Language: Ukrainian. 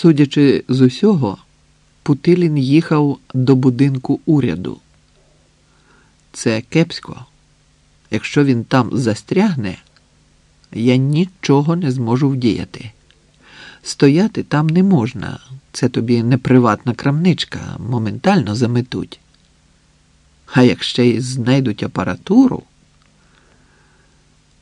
Судячи з усього, Путилін їхав до будинку уряду. Це кепсько. Якщо він там застрягне, я нічого не зможу вдіяти. Стояти там не можна. Це тобі не приватна крамничка, моментально заметуть. А як ще й знайдуть апаратуру,